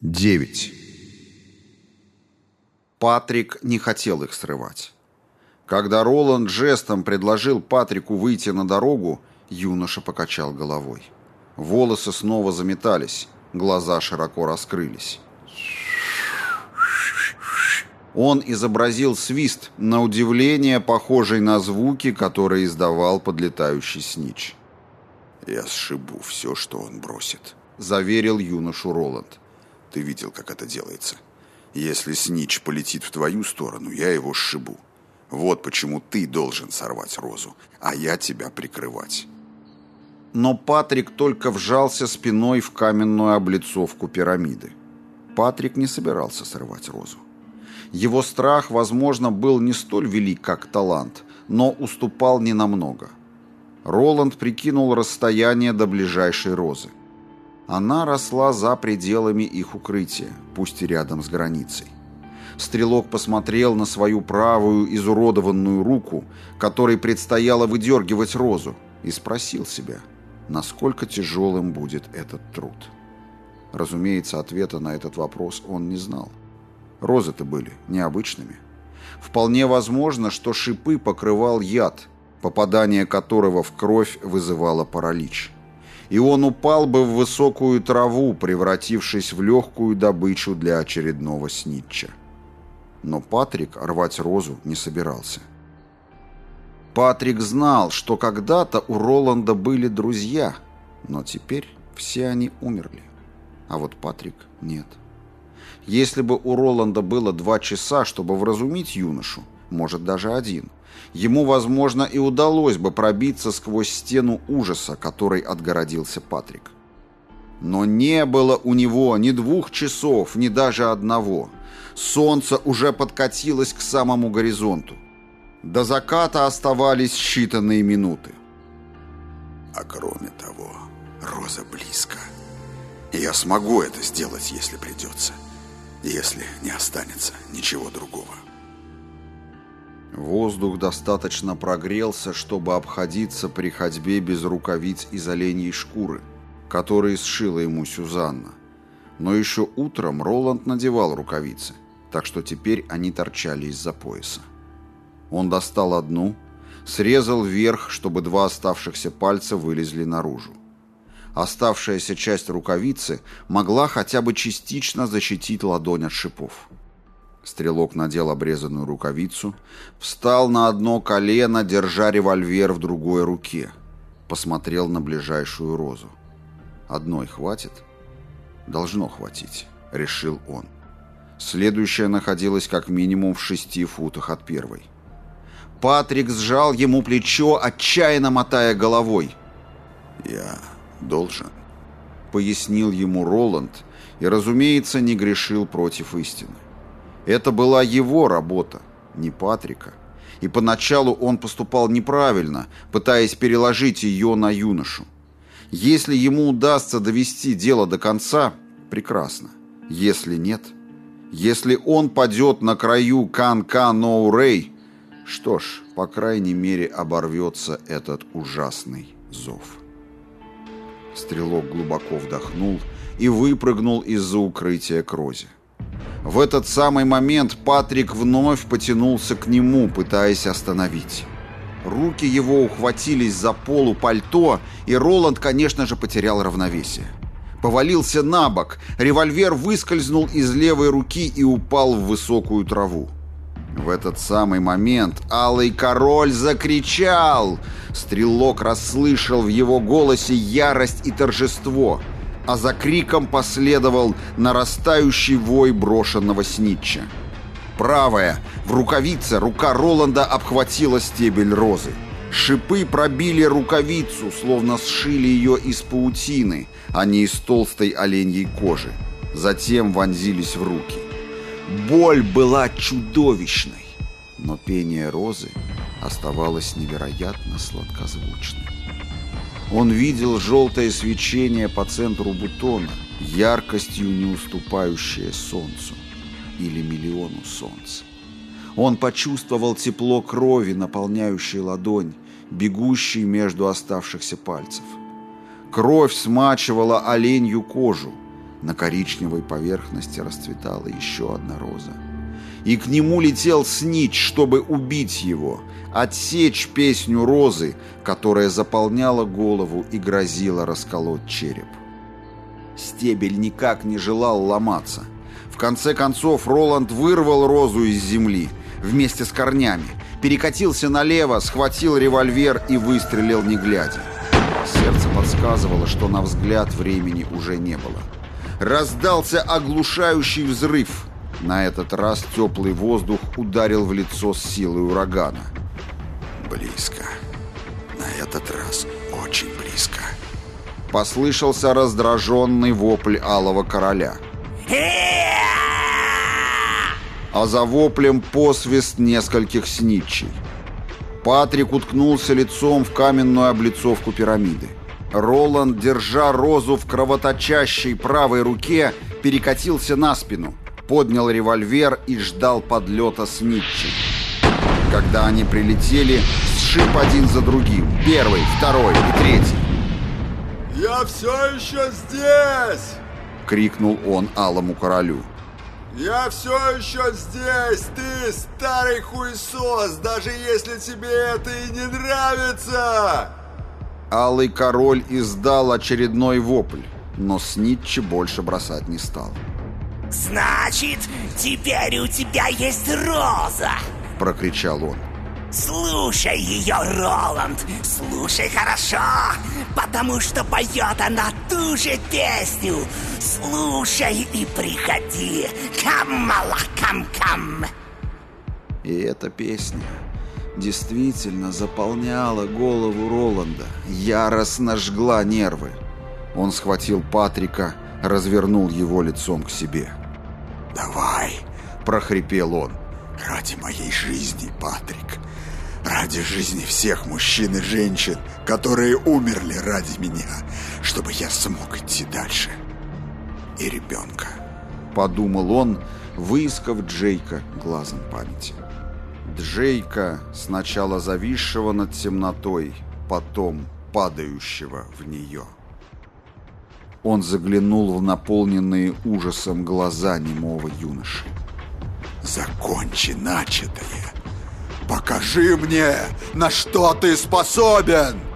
9. Патрик не хотел их срывать. Когда Роланд жестом предложил Патрику выйти на дорогу, юноша покачал головой. Волосы снова заметались, глаза широко раскрылись. Он изобразил свист, на удивление похожий на звуки, которые издавал подлетающий снич. «Я сшибу все, что он бросит», — заверил юношу Роланд. Ты видел, как это делается. Если снич полетит в твою сторону, я его сшибу. Вот почему ты должен сорвать розу, а я тебя прикрывать. Но Патрик только вжался спиной в каменную облицовку пирамиды. Патрик не собирался срывать розу. Его страх, возможно, был не столь велик, как талант, но уступал ненамного. Роланд прикинул расстояние до ближайшей розы. Она росла за пределами их укрытия, пусть и рядом с границей. Стрелок посмотрел на свою правую изуродованную руку, которой предстояло выдергивать розу, и спросил себя, насколько тяжелым будет этот труд. Разумеется, ответа на этот вопрос он не знал. Розы-то были необычными. Вполне возможно, что шипы покрывал яд, попадание которого в кровь вызывало паралич и он упал бы в высокую траву, превратившись в легкую добычу для очередного снитча. Но Патрик рвать розу не собирался. Патрик знал, что когда-то у Роланда были друзья, но теперь все они умерли. А вот Патрик нет. Если бы у Роланда было два часа, чтобы вразумить юношу, может даже один – ему, возможно, и удалось бы пробиться сквозь стену ужаса, которой отгородился Патрик. Но не было у него ни двух часов, ни даже одного. Солнце уже подкатилось к самому горизонту. До заката оставались считанные минуты. А кроме того, Роза близко. Я смогу это сделать, если придется. Если не останется ничего другого. Воздух достаточно прогрелся, чтобы обходиться при ходьбе без рукавиц из оленьей шкуры, которые сшила ему Сюзанна. Но еще утром Роланд надевал рукавицы, так что теперь они торчали из-за пояса. Он достал одну, срезал вверх, чтобы два оставшихся пальца вылезли наружу. Оставшаяся часть рукавицы могла хотя бы частично защитить ладонь от шипов. Стрелок надел обрезанную рукавицу, встал на одно колено, держа револьвер в другой руке. Посмотрел на ближайшую розу. «Одной хватит?» «Должно хватить», — решил он. Следующая находилась как минимум в шести футах от первой. Патрик сжал ему плечо, отчаянно мотая головой. «Я должен», — пояснил ему Роланд, и, разумеется, не грешил против истины. Это была его работа, не Патрика. И поначалу он поступал неправильно, пытаясь переложить ее на юношу. Если ему удастся довести дело до конца, прекрасно. Если нет, если он падет на краю Кан'-Ка Ноу Рей, что ж, по крайней мере, оборвется этот ужасный зов. Стрелок глубоко вдохнул и выпрыгнул из-за укрытия к розе. В этот самый момент Патрик вновь потянулся к нему, пытаясь остановить. Руки его ухватились за полу пальто, и Роланд, конечно же, потерял равновесие. Повалился на бок, револьвер выскользнул из левой руки и упал в высокую траву. В этот самый момент Алый Король закричал. Стрелок расслышал в его голосе ярость и торжество – а за криком последовал нарастающий вой брошенного снитча. Правая, в рукавице, рука Роланда обхватила стебель розы. Шипы пробили рукавицу, словно сшили ее из паутины, а не из толстой оленьей кожи. Затем вонзились в руки. Боль была чудовищной, но пение розы оставалось невероятно сладкозвучным. Он видел желтое свечение по центру бутона, яркостью не уступающее солнцу или миллиону солнц. Он почувствовал тепло крови, наполняющей ладонь, бегущей между оставшихся пальцев. Кровь смачивала оленью кожу, На коричневой поверхности расцветала еще одна роза. И к нему летел Снич, чтобы убить его, отсечь песню розы, которая заполняла голову и грозила расколоть череп. Стебель никак не желал ломаться. В конце концов Роланд вырвал розу из земли вместе с корнями, перекатился налево, схватил револьвер и выстрелил не глядя. Сердце подсказывало, что на взгляд времени уже не было. Раздался оглушающий взрыв. На этот раз теплый воздух ударил в лицо с силой урагана. Близко. На этот раз очень близко. Послышался раздраженный вопль Алого Короля. А за воплем посвист нескольких снитчей. Патрик уткнулся лицом в каменную облицовку пирамиды. Роланд, держа розу в кровоточащей правой руке, перекатился на спину, поднял револьвер и ждал подлета снитчей. Когда они прилетели, сшиб один за другим. Первый, второй и третий. «Я все еще здесь!» — крикнул он Алому Королю. «Я все еще здесь, ты старый хуесос, даже если тебе это и не нравится!» Алый Король издал очередной вопль, но Снитчи больше бросать не стал. «Значит, теперь у тебя есть роза!» — прокричал он. Слушай ее, Роланд, слушай хорошо, потому что поет она ту же песню. Слушай и приходи, кам-мала-кам-кам. И эта песня действительно заполняла голову Роланда, яростно жгла нервы. Он схватил Патрика, развернул его лицом к себе. «Давай!» – прохрипел он. «Ради моей жизни, Патрик, Ради жизни всех мужчин и женщин, которые умерли ради меня, чтобы я смог идти дальше. И ребенка. Подумал он, выискав Джейка глазом памяти. Джейка, сначала зависшего над темнотой, потом падающего в нее. Он заглянул в наполненные ужасом глаза немого юноши. «Закончи начатое!» Покажи мне, на что ты способен!»